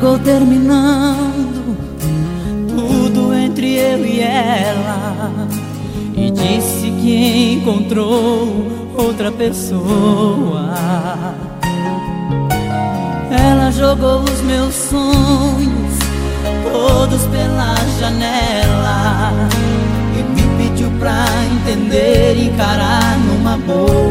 chegou terminando tudo entre eu e ela e disse que encontrou outra pessoa. Ela jogou os meus sonhos todos pela janela e me pediu pra entender e encarar numa boa.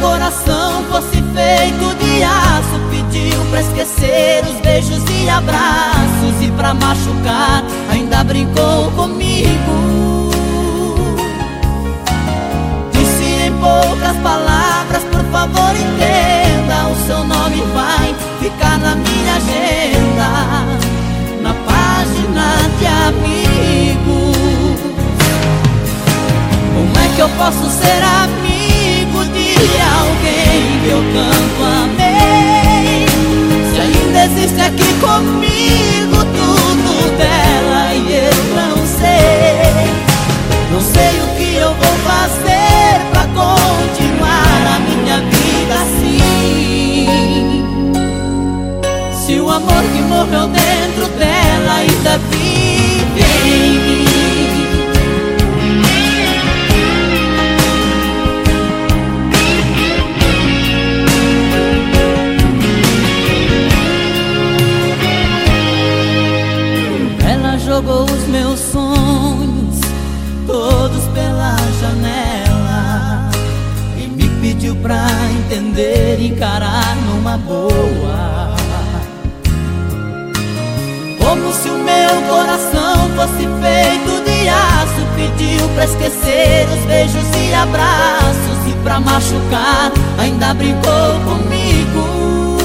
Coração fosse feito de aço, pediu pra esquecer os beijos e abraços e pra machucar ainda brincou comigo. poucas palavras, por favor entenda O seu nome vai ficar na minha agenda Na página de amigos Como é que eu posso ser amor que morreu dentro dela ainda vive em mim. Ela jogou os meus sonhos todos pela janela e me pediu pra entender encarar numa boa. Meu coração fosse feito de aço, pediu pra esquecer os beijos e abraços e pra machucar ainda brincou comigo.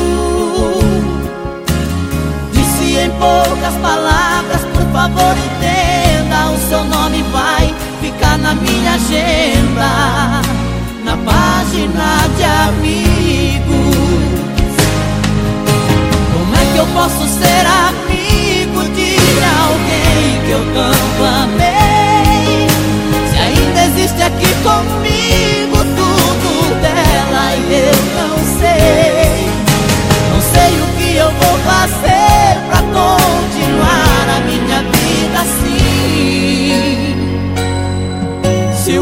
Disse em poucas palavras, por favor entenda, o seu nome vai ficar na minha agenda, na página de amigos. Como é que eu posso ser amigo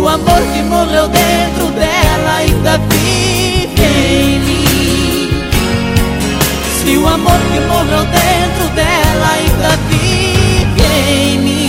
O amor que morreu dentro dela ainda vive em mim. Se o amor que morreu dentro dela ainda vive em mim.